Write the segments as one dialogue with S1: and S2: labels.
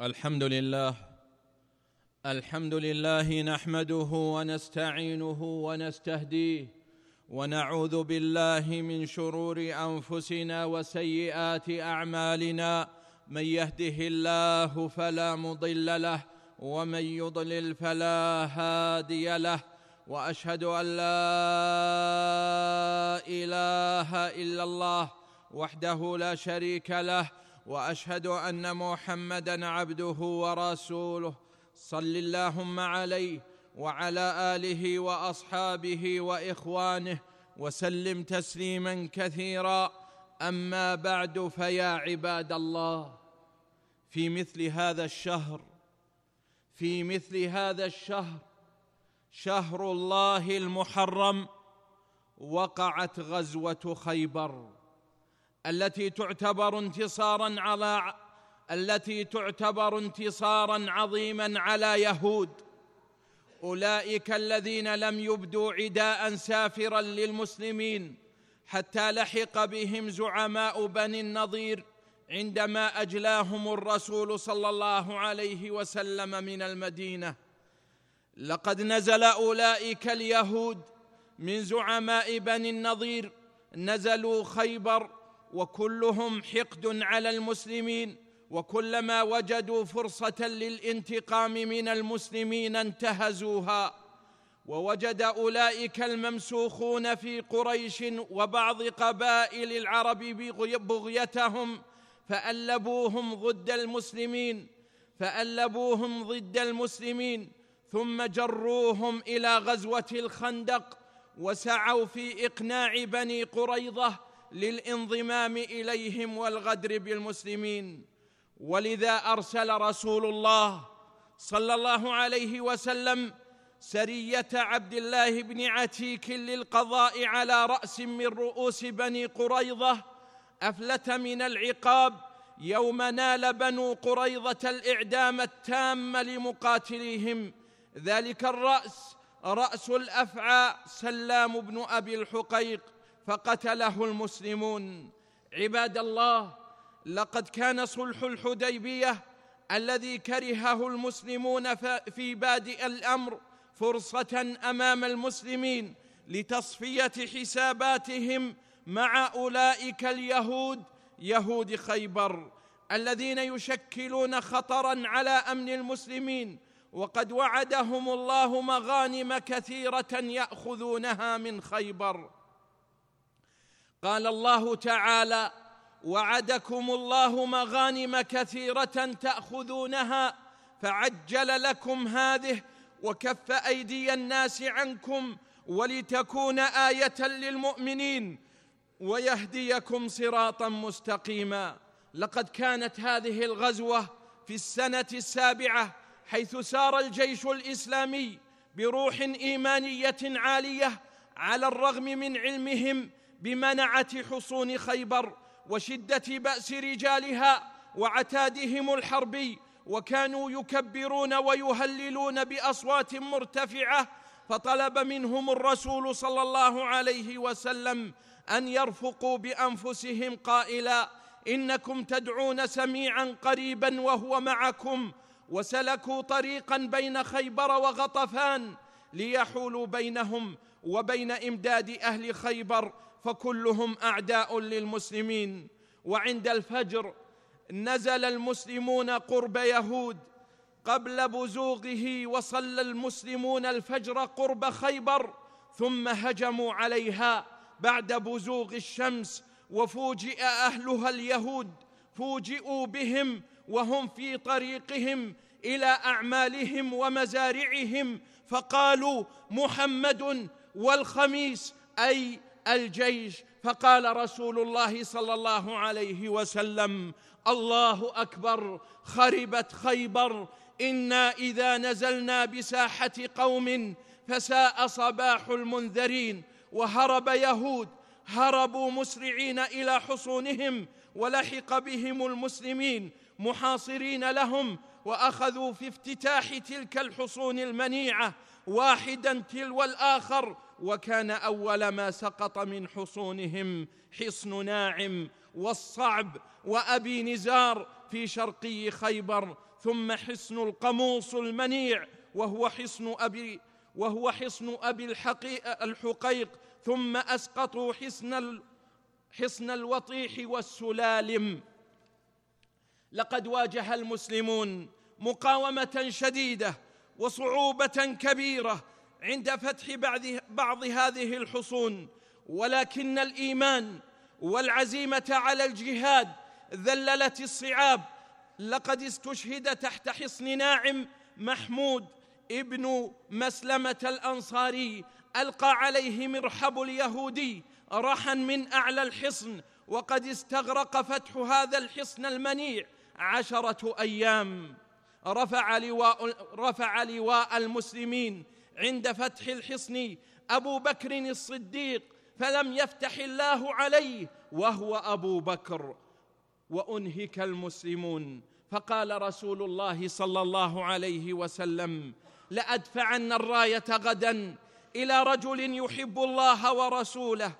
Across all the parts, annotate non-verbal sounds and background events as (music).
S1: الحمد لله الحمد لله نحمده ونستعينه ونستهديه ونعوذ بالله من شرور أنفسنا وسيئات أعمالنا. من يهده الله فلا مضل له ومن يضلل فلا هادي له وأشهد أن لا إله إلا الله وحده لا شريك له وأشهد أن محمدا عبده ورسوله. صل اللهم عليه وعلى آله وأصحابه وإخوانه وسلم تسليما كثيرا. أما بعد فيا عباد الله في مثل هذا الشهر في مثل هذا الشهر شهر الله المحرم وقعت غزوة خيبر. التي تعتبر انتصارا على التي تعتبر انتصارا عظيما على يهود. أولئك الذين لم يبدوا عداء سافرا للمسلمين حتى لحق بهم زعماء بني النضير عندما أجلاهم الرسول صلى الله عليه وسلم من المدينة. لقد نزل أولئك اليهود من زعماء بني النضير نزلوا خيبر وكلهم حقد على المسلمين وكلما وجدوا فرصة للانتقام من المسلمين انتهزوها. ووجد أولئك الممسوخون في قريش وبعض قبائل العرب بغيتهم فألبوهم ضد المسلمين فألبوهم ضد المسلمين ثم جروهم إلى غزوة الخندق وسعوا في إقناع بني قريظة للانضمام إليهم والغدر بالمسلمين. ولذا أرسل رسول الله صلى الله عليه وسلم سرية عبد الله بن عتيك للقضاء على رأس من رؤوس بني قريظة أفلت من العقاب يوم نال بنو قريظة الإعدام التام لمقاتليهم. ذلك الرأس رأس الأفعى سلام بن أبي الحقيق. فقتله المسلمون. عباد الله لقد كان صلح الحديبية الذي كرهه المسلمون في بادئ الأمر فرصة أمام المسلمين لتصفية حساباتهم مع أولئك اليهود يهود خيبر الذين يشكلون خطرا على أمن المسلمين. وقد وعدهم الله مغانم كثيرة يأخذونها من خيبر. قال الله تعالى وعدكم الله مغانم كثيرة تأخذونها فعجل لكم هذه وكف أيدي الناس عنكم ولتكون آية للمؤمنين ويهديكم صراطا مستقيما. لقد كانت هذه الغزوة في السنة السابعة حيث سار الجيش الإسلامي بروح إيمانية عالية على الرغم من علمهم بمنعة حصون خيبر وشدة بأس رجالها وعتادهم الحربي وكانوا يكبرون ويهللون بأصوات مرتفعة فطلب منهم الرسول صلى الله عليه وسلم أن يرفقوا بأنفسهم قائلا إنكم تدعون سميعا قريبا وهو معكم وسلكوا طريقا بين خيبر وغطفان ليحولوا بينهم وبين إمداد أهل خيبر فكلهم أعداء للمسلمين. وعند الفجر نزل المسلمون قرب يهود قبل بزوغه وصلى المسلمون الفجر قرب خيبر ثم هجموا عليها بعد بزوغ الشمس. وفوجئ أهلها اليهود فوجئوا بهم وهم في طريقهم إلى أعمالهم ومزارعهم فقالوا محمد والخميس أي الجيش فقال رسول الله صلى الله عليه وسلم الله أكبر خربت خيبر إنا إذا نزلنا بساحة قوم فساء صباح المنذرين وهرب يهود هربوا مسرعين إلى حصونهم ولحق بهم المسلمين محاصرين لهم وأخذوا في افتتاح تلك الحصون المنيعة واحدا تلو الآخر وكان أول ما سقط من حصونهم حصن ناعم والصعب وأبي نزار في شرقي خيبر ثم حصن القموص المنيع وهو حصن أبي وهو حصن أبي الحقيق ثم أسقطوا حصن حصن الوطيح والسلالم. لقد واجه المسلمون مقاومة شديدة وصعوبة كبيرة عند فتح بعض, هذه الحصون. ولكن الإيمان والعزيمة على الجهاد ذللت الصعاب. لقد استشهد تحت حصن ناعم محمود ابن مسلمة الأنصاري. ألقى عليه مرحب اليهودي رحا من أعلى الحصن. وقد استغرق فتح هذا الحصن المنيع عشرة أيام. رفع لواء, رفع لواء المسلمين عند فتح الحصن أبو بكر الصديق فلم يفتح الله عليه وهو أبو بكر. وأنهك المسلمون. فقال رسول الله صلى الله عليه وسلم لأدفعن الراية غدا إلى رجل يحب الله ورسوله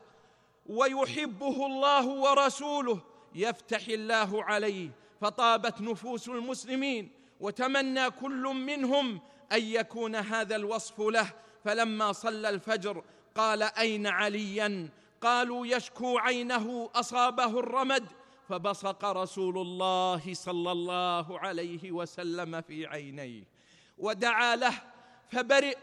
S1: ويحبه الله ورسوله يفتح الله عليه. فطابت نفوس المسلمين. وتمنى كل منهم أن يكون هذا الوصف له. فلما صلى الفجر قال أين عليا؟ قالوا يشكو عينه أصابه الرمد. فبصق رسول الله صلى الله عليه وسلم في عينيه. ودعا له فبرئ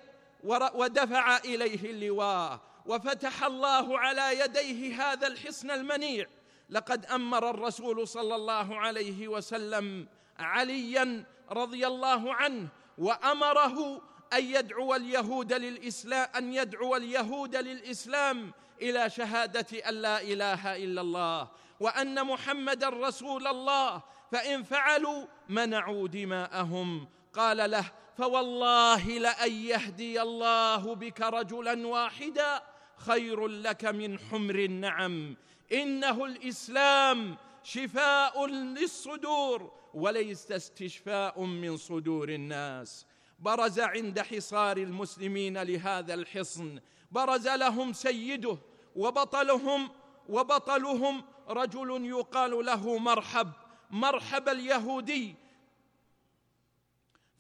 S1: ودفع إليه اللواء. وفتح الله على يديه هذا الحصن المنيع. لقد أمر الرسول صلى الله عليه وسلم عليا رضي الله عنه وأمره أن يدعو اليهود للإسلام أن يدعو اليهود للإسلام إلى شهادة أن لا إله إلا الله وأن محمدا رسول الله. فإن فعلوا منعوا دماءهم. قال له فوالله لأن يهدي الله بك رجلا واحدا خير لك من حمر النعم. إنه الإسلام شفاء للصدور. وليس استشفاء من صدور الناس. برز عند حصار المسلمين لهذا الحصن. برز لهم سيده وبطلهم وبطلهم رجل يقال له مرحب مرحب اليهودي.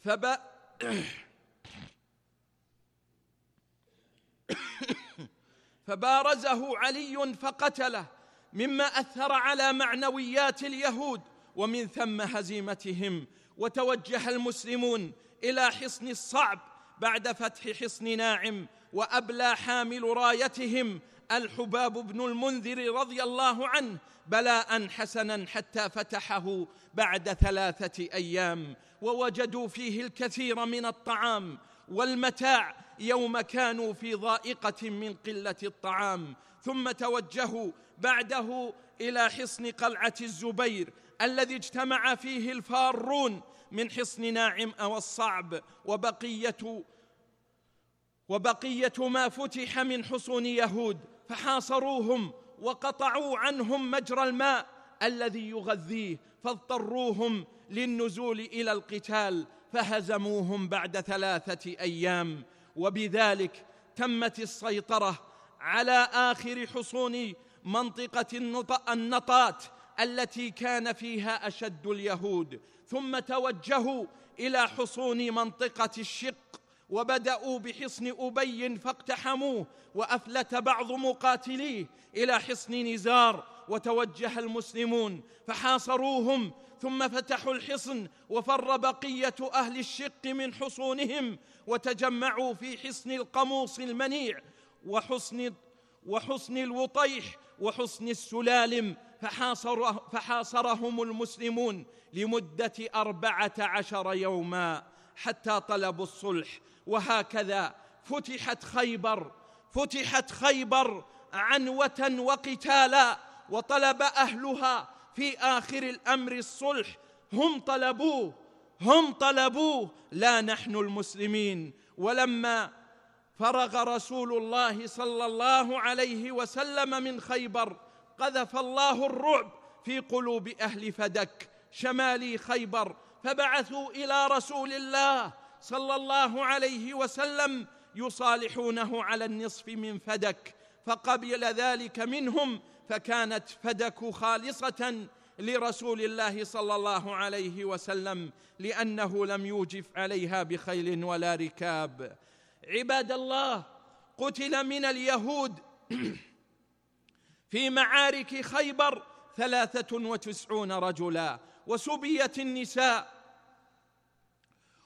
S1: فب (coughs) فبارزه علي فقتله مما أثر على معنويات اليهود. ومن ثم هزيمتهم. وتوجه المسلمون إلى حصن الصعب بعد فتح حصن ناعم وأبلى حامل رايتهم الحباب بن المنذر رضي الله عنه بلاء حسنا حتى فتحه بعد ثلاثة أيام. ووجدوا فيه الكثير من الطعام والمتاع يوم كانوا في ضائقة من قلة الطعام. ثم توجهوا بعده إلى حصن قلعة الزبير الذي اجتمع فيه الفارون من حصن ناعم أو الصعب وبقيه وبقية ما فتح من حصون يهود فحاصروهم وقطعوا عنهم مجرى الماء الذي يغذيه فاضطروهم للنزول إلى القتال فهزموهم بعد ثلاثة أيام. وبذلك تمت السيطرة على آخر حصون منطقة النطات التي كان فيها أشد اليهود ثم توجهوا إلى حصون منطقة الشق وبدأوا بحصن أبي فاقتحموه وأفلت بعض مقاتليه إلى حصن نزار وتوجه المسلمون فحاصروهم ثم فتحوا الحصن وفر بقية أهل الشق من حصونهم وتجمعوا في حصن القموص المنيع وحصن وحصن الوطيح وحصن السلالم فحاصر فحاصرهم المسلمون لمدة أربعة عشر يوما حتى طلبوا الصلح. وهكذا فتحت خيبر فتحت خيبر عنوة وقتالا وطلب أهلها في آخر الأمر الصلح. هم طلبوه هم طلبوه. لا نحن المسلمين. ولما فرغ رسول الله صلى الله عليه وسلم من خيبر قذف الله الرعب في قلوب أهل فدك شمال خيبر فبعثوا إلى رسول الله صلى الله عليه وسلم يصالحونه على النصف من فدك فقبل ذلك منهم فكانت فدك خالصة لرسول الله صلى الله عليه وسلم لأنه لم يوجف عليها بخيل ولا ركاب. عباد الله قتل من اليهود (clears throat) في معارك خيبر ثلاثة وتسعون رجلا. وسبيت النساء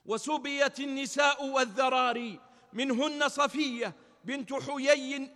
S1: وسبيت النساء والذراري. منهن صفية بنت حيي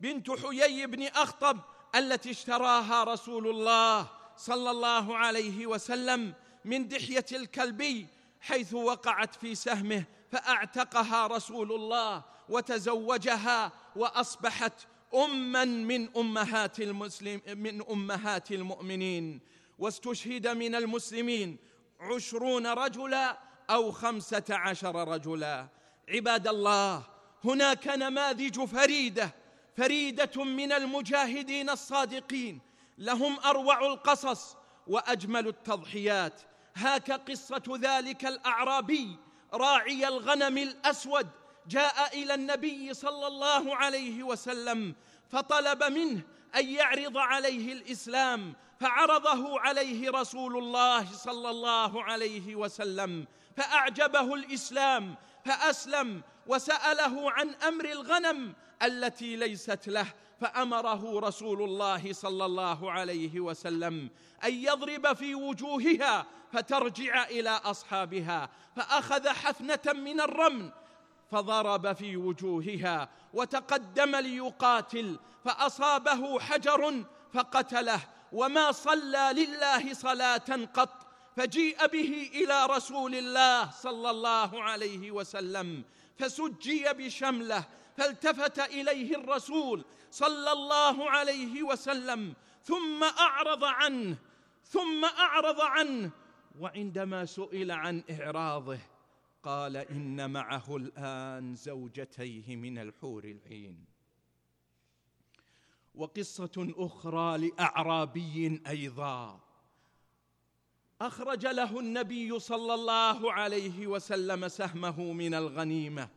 S1: بنت حيي بن أخطب التي اشتراها رسول الله صلى الله عليه وسلم من دحية الكلبي حيث وقعت في سهمه فأعتقها رسول الله وتزوجها وأصبحت اما من أمهات المسلم من أمهات المؤمنين. واستشهد من المسلمين عشرون رجلا أو خمسة عشر رجلا. عباد الله هناك نماذج فريدة فريدة من المجاهدين الصادقين. لهم أروع القصص وأجمل التضحيات. هاك قصة ذلك الأعرابي راعي الغنم الأسود جاء إلى النبي صلى الله عليه وسلم فطلب منه أن يعرض عليه الإسلام فعرضه عليه رسول الله صلى الله عليه وسلم فأعجبه الإسلام فأسلم وسأله عن أمر الغنم التي ليست له فأمره رسول الله صلى الله عليه وسلم أن يضرب في وجوهها فترجع إلى أصحابها فأخذ حفنة من الرمل فضرب في وجوهها وتقدم ليقاتل فأصابه حجر فقتله وما صلى لله صلاة قط فجيء به إلى رسول الله صلى الله عليه وسلم فسجي بشمله فالتفت إليه الرسول صلى الله عليه وسلم ثم أعرض عنه ثم أعرض عنه وعندما سئل عن إعراضه قال إن معه الآن زوجتيه من الحور العين. وقصة أخرى لأعرابي أيضا. أخرج له النبي صلى الله عليه وسلم سهمه من الغنيمة.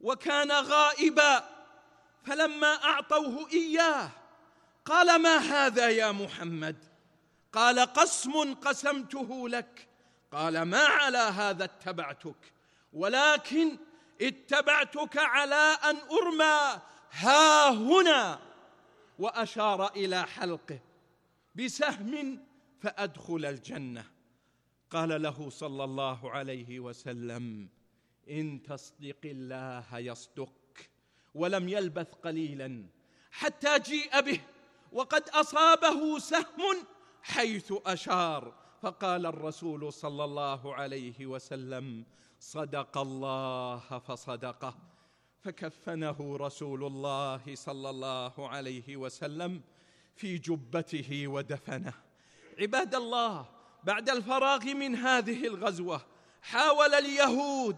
S1: وكان غائبا فلما أعطوه إياه قال ما هذا يا محمد؟ قال قسم قسمته لك قال ما على هذا اتبعتك؟ ولكن اتبعتك على أن أرمى ها هنا. وأشار إلى حلقه بسهم فأدخل الجنة. قال له صلى الله عليه وسلم إن تصدق الله يصدق ولم يلبث قليلا حتى جيء به وقد أصابه سهم حيث أشار. فقال الرسول صلى الله عليه وسلم صدق الله فصدقه. فكفنه رسول الله صلى الله عليه وسلم في جبته ودفنه. عباد الله بعد الفراغ من هذه الغزوة حاول اليهود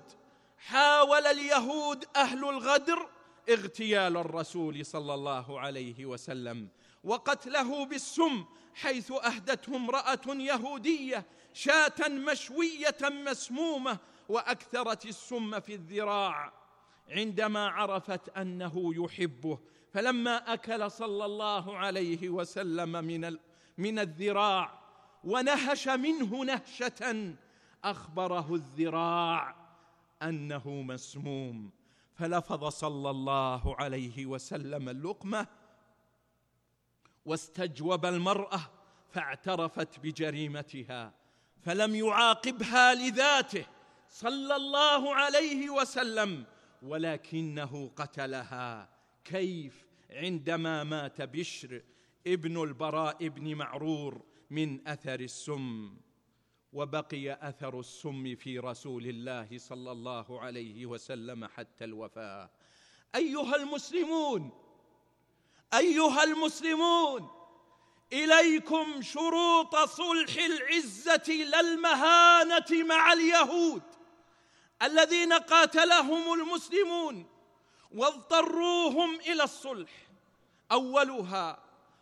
S1: حاول اليهود أهل الغدر اغتيال الرسول صلى الله عليه وسلم وقتله بالسم حيث اهدته امرأة يهودية شاة مشوية مسمومة وأكثرت السم في الذراع عندما عرفت أنه يحبه. فلما أكل صلى الله عليه وسلم من من الذراع ونهش منه نهشة أخبره الذراع أنه مسموم. فلفظ صلى الله عليه وسلم اللقمة واستجوب المرأة فاعترفت بجريمتها فلم يعاقبها لذاته صلى الله عليه وسلم ولكنه قتلها. كيف؟ عندما مات بشر ابن البراء بن معرور من أثر السم وبقي أثر السم في رسول الله صلى الله عليه وسلم حتى الوفاة. أيها المسلمون أيها المسلمون إليكم شروط صلح العزة لا المهانه مع اليهود الذين قاتلهم المسلمون واضطروهم إلى الصلح. أولها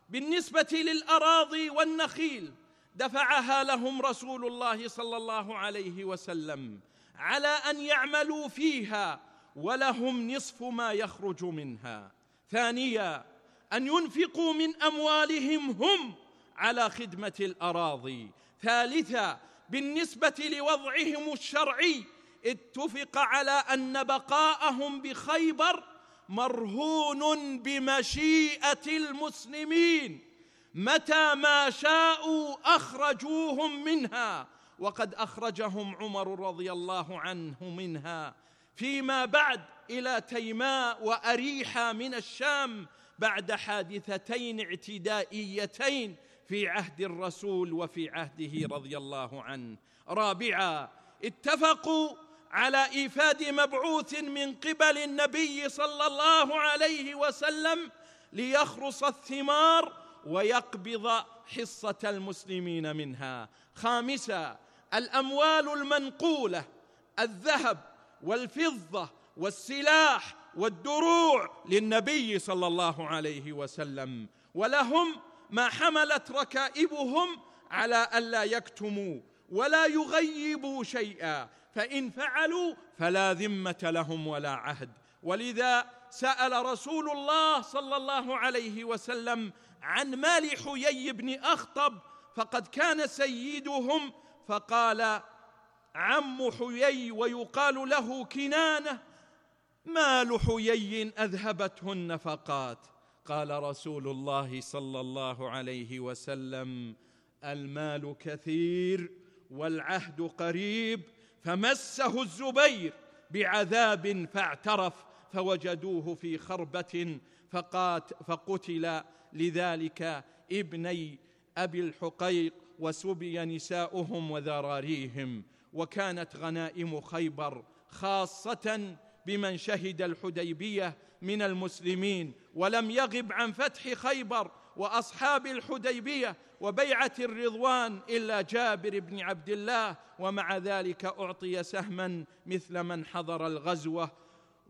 S1: بالنسبة للأراضي والنخيل دفعها لهم رسول الله صلى الله عليه وسلم على أن يعملوا فيها ولهم نصف ما يخرج منها. ثانيا أن ينفقوا من أموالهم هم على خدمة الأراضي. ثالثا بالنسبة لوضعهم الشرعي اتفق على أن بقاءهم بخيبر مرهون بمشيئة المسلمين. متى ما شاءوا أخرجوهم منها. وقد أخرجهم عمر رضي الله عنه منها. فيما بعد إلى تيماء وأريحا من الشام بعد حادثتين اعتدائيتين في عهد الرسول وفي عهده رضي الله عنه. رابعا اتفقوا على إيفاد مبعوث من قبل النبي صلى الله عليه وسلم ليخرص الثمار ويقبض حصة المسلمين منها. خامسا الأموال المنقولة الذهب والفضة والسلاح والدروع للنبي صلى الله عليه وسلم. ولهم ما حملت ركائبهم على الا يكتموا ولا يغيبوا شيئا. فإن فعلوا فلا ذمة لهم ولا عهد. ولذا سأل رسول الله صلى الله عليه وسلم عن مال حيي بن أخطب فقد كان سيدهم فقال عم حيي ويقال له كنانة مال حيي اذهبته النفقات قال رسول الله صلى الله عليه وسلم المال كثير والعهد قريب فمسه الزبير بعذاب فاعترف فوجدوه في خربة فقات فقتل. لذلك ابني أبي الحقيق وسبي نساؤهم وذراريهم وكانت غنائم خيبر خاصة بمن شهد الحديبية من المسلمين ولم يغب عن فتح خيبر وأصحاب الحديبية وبيعة الرضوان إلا جابر بن عبد الله ومع ذلك أعطي سهما مثل من حضر الغزوة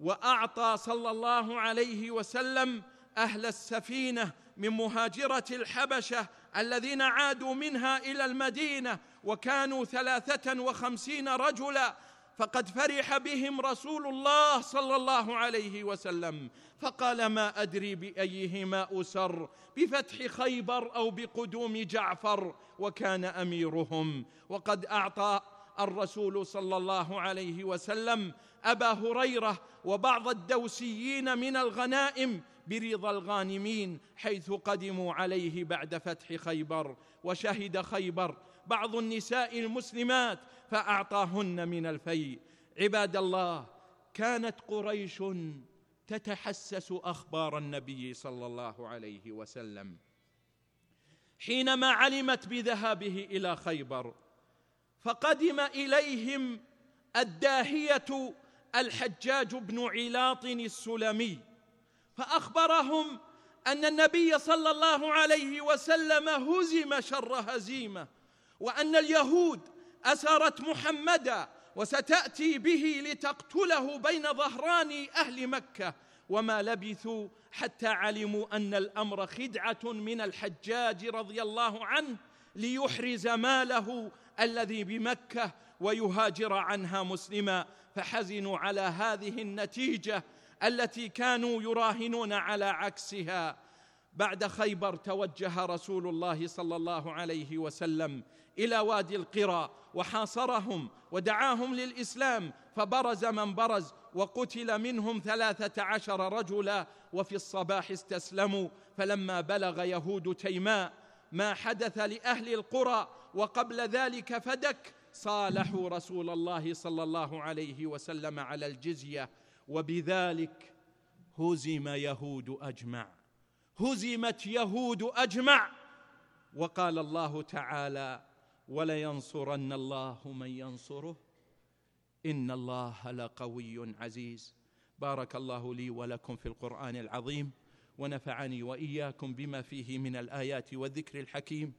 S1: وأعطى صلى الله عليه وسلم أهل السفينة من مهاجرة الحبشة الذين عادوا منها إلى المدينة وكانوا ثلاثة وخمسين رجلا فقد فرح بهم رسول الله صلى الله عليه وسلم. فقال ما أدري بأيهما أسر بفتح خيبر أو بقدوم جعفر وكان أميرهم. وقد أعطى الرسول صلى الله عليه وسلم أبا هريرة وبعض الدوسيين من الغنائم برضا الغانمين حيث قدموا عليه بعد فتح خيبر. وشهد خيبر بعض النساء المسلمات فأعطاهن من الفيء. عباد الله كانت قريش تتحسس أخبار النبي صلى الله عليه وسلم. حينما علمت بذهابه إلى خيبر فقدم إليهم الداهية الحجاج بن علاط السلمي فأخبرهم أن النبي صلى الله عليه وسلم هزم شر هزيمة. وأن اليهود أسرت محمدا وستأتي به لتقتله بين ظهران أهل مكة. وما لبثوا حتى علموا أن الأمر خدعة من الحجاج رضي الله عنه ليحرز ماله الذي بمكة ويهاجر عنها مسلما. فحزنوا على هذه النتيجة التي كانوا يراهنون على عكسها. بعد خيبر توجه رسول الله صلى الله عليه وسلم إلى وادي القرى وحاصرهم ودعاهم للإسلام فبرز من برز وقتل منهم ثلاثة عشر رجلا وفي الصباح استسلموا فلما بلغ يهود تيماء ما حدث لأهل القرى وقبل ذلك فدك صالحوا رسول الله صلى الله عليه وسلم على الجزية وبذلك هزم يهود أجمع. هزمت يهود أجمع. وقال الله تعالى ولينصرن الله من ينصره. إن الله لقوي عزيز. بارك الله لي ولكم في القرآن العظيم ونفعني وإياكم بما فيه من الآيات والذكر الحكيم.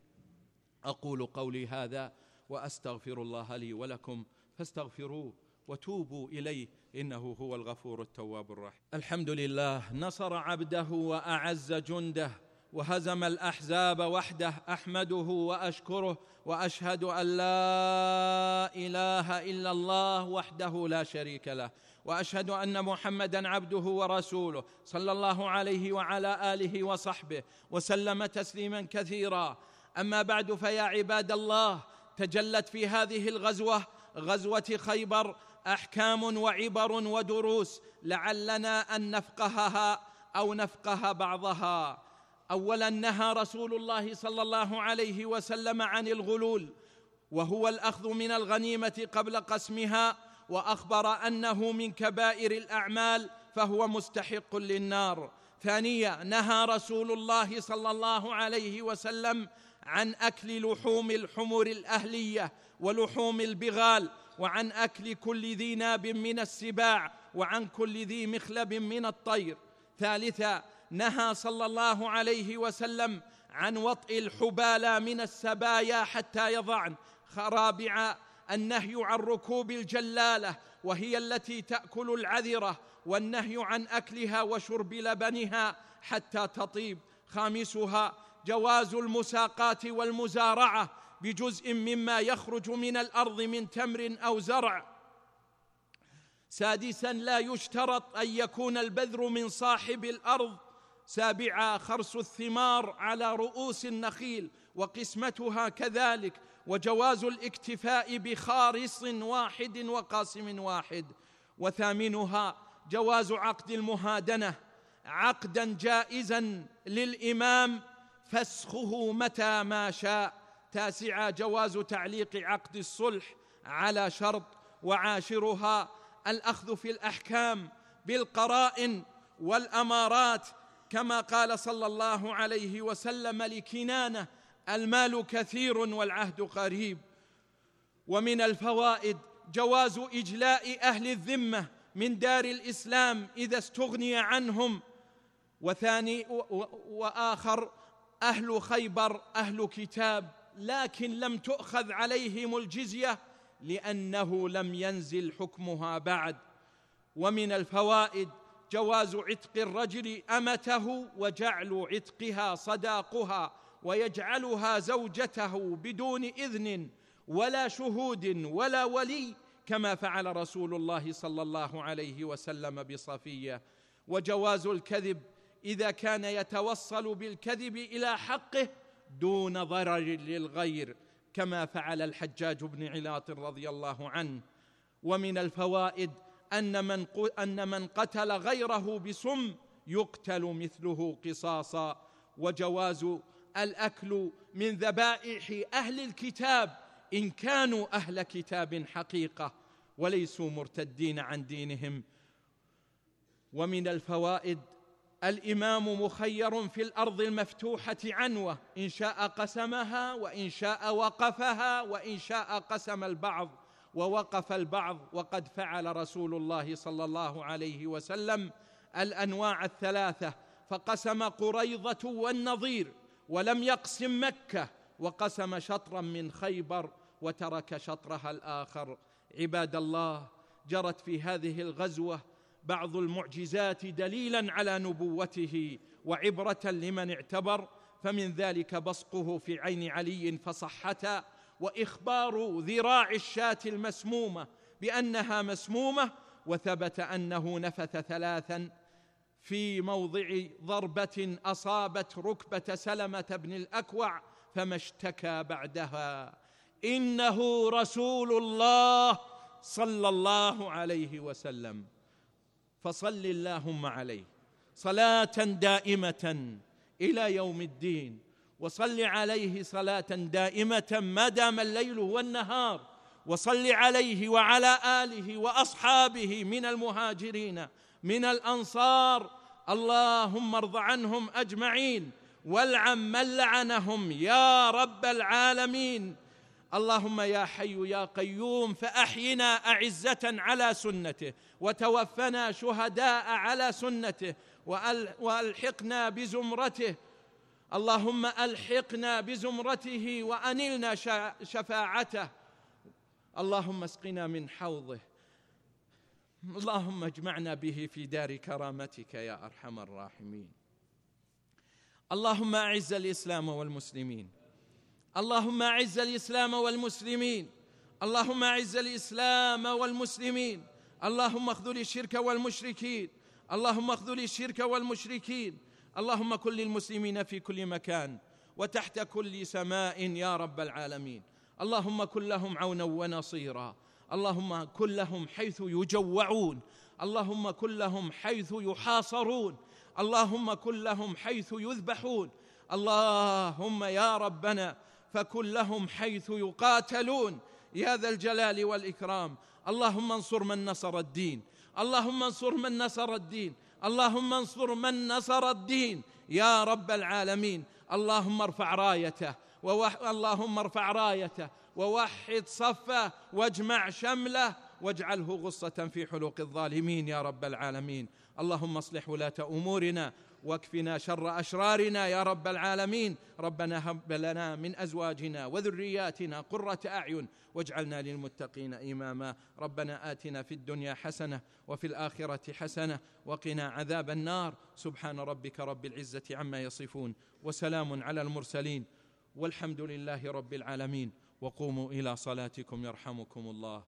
S1: أقول قولي هذا وأستغفر الله لي ولكم فاستغفروه. وتوبوا إليه. إنه هو الغفور التواب الرحيم. الحمد لله. نصر عبده وأعز جنده وهزم الأحزاب وحده. أحمده وأشكره وأشهد أن لا إله إلا الله وحده لا شريك له وأشهد أن محمدا عبده ورسوله صلى الله عليه وعلى آله وصحبه وسلم تسليما كثيرا. أما بعد فيا عباد الله تجلت في هذه الغزوة غزوة خيبر أحكام وعبر ودروس لعلنا أن نفقهها أو نفقه بعضها. اولا نهى رسول الله صلى الله عليه وسلم عن الغلول وهو الأخذ من الغنيمة قبل قسمها وأخبر أنه من كبائر الأعمال فهو مستحق للنار. ثانيا نهى رسول الله صلى الله عليه وسلم عن أكل لحوم الحمر الأهلية ولحوم البغال وعن أكل كل ذي ناب من السباع وعن كل ذي مخلب من الطير. ثالثا نهى صلى الله عليه وسلم عن وطئ الحبالى من السبايا حتى يضعن. رابعا النهي عن ركوب الجلالة وهي التي تأكل العذرة والنهي عن أكلها وشرب لبنها حتى تطيب. خامسها جواز المساقات والمزارعة بجزء مما يخرج من الأرض من تمر أو زرع. سادسا لا يشترط أن يكون البذر من صاحب الأرض. سابعا خرس الثمار على رؤوس النخيل وقسمتها كذلك وجواز الاكتفاء بخارص واحد وقاسم واحد. وثامنها جواز عقد المهادنة عقدا جائزا للإمام فسخه متى ما شاء. تاسعا جواز تعليق عقد الصلح على شرط وعاشرها. الأخذ في الأحكام بالقرائن والأمارات كما قال صلى الله عليه وسلم لكنانة المال كثير والعهد قريب. ومن الفوائد جواز إجلاء أهل الذمة من دار الإسلام إذا استغني عنهم. وثاني وآخر أهل خيبر أهل كتاب. لكن لم تؤخذ عليهم الجزية لأنه لم ينزل حكمها بعد. ومن الفوائد جواز عتق الرجل أمته وجعل عتقها صداقها ويجعلها زوجته بدون إذن ولا شهود ولا ولي كما فعل رسول الله صلى الله عليه وسلم بصفية. وجواز الكذب إذا كان يتوصل بالكذب إلى حقه دون ضرر للغير كما فعل الحجاج بن علاط رضي الله عنه. ومن الفوائد أن من أن من قتل غيره بسم يقتل مثله قصاصا. وجواز الأكل من ذبائح أهل الكتاب إن كانوا أهل كتاب حقيقة وليسوا مرتدين عن دينهم. ومن الفوائد الإمام مخير في الأرض المفتوحة عنوة إن شاء قسمها وإن شاء وقفها وإن شاء قسم البعض ووقف البعض وقد فعل رسول الله صلى الله عليه وسلم الأنواع الثلاثة. فقسم قريضه والنظير ولم يقسم مكة وقسم شطرا من خيبر وترك شطرها الآخر. عباد الله جرت في هذه الغزوة بعض المعجزات دليلا على نبوته وعبرة لمن اعتبر فمن ذلك بصقه في عين علي فصحتا وإخبار ذراع الشاة المسمومة بأنها مسمومة وثبت أنه نفث ثلاثا في موضع ضربة أصابت ركبة سلمة بن الأكوع فما اشتكى بعدها. إنه رسول الله صلى الله عليه وسلم. فصل اللهم عليه. صلاة دائمة إلى يوم الدين. وصل عليه صلاة دائمة ما دام الليل والنهار وصل عليه وعلى آله وأصحابه من المهاجرين من الأنصار. اللهم ارض عنهم أجمعين. والعن من لعنهم يا رب العالمين. اللهم يا حي يا قيوم فأحينا أعزة على سنته وتوفنا شهداء على سنته وألحقنا بزمرته. اللهم ألحقنا بزمرته وانلنا شفاعته. اللهم اسقنا من حوضه. اللهم اجمعنا به في دار كرامتك يا أرحم الراحمين. اللهم أعز الإسلام والمسلمين. اللهم اعز الاسلام والمسلمين. اللهم اعز الاسلام والمسلمين. اللهم اخذل الشرك والمشركين. اللهم اخذل الشرك والمشركين. اللهم كن للمسلمين في كل مكان وتحت كل سماء يا رب العالمين. اللهم كن لهم عونا ونصيرا. اللهم كن لهم حيث يجوعون. اللهم كن لهم حيث يحاصرون. اللهم كن لهم حيث يذبحون. اللهم يا ربنا فكن لهم حيث يقاتلون. يا ذا الجلال والإكرام. اللهم انصر من نصر الدين. اللهم انصر من نصر الدين. اللهم انصر من نصر الدين. يا رب العالمين. اللهم ارفع رايته. ووح... اللهم ارفع رايته. ووحد صفه. واجمع شمله. واجعله غصة في حلوق الظالمين. يا رب العالمين. اللهم اصلح ولاة أمورنا. واكفنا شر أشرارنا يا رب العالمين. ربنا هب لنا من أزواجنا وذرياتنا قرة أعين واجعلنا للمتقين إماما. ربنا آتنا في الدنيا حسنة وفي الآخرة حسنة وقنا عذاب النار. سبحان ربك رب العزة عما يصفون وسلام على المرسلين. والحمد لله رب العالمين. وقوموا إلى صلاتكم يرحمكم الله.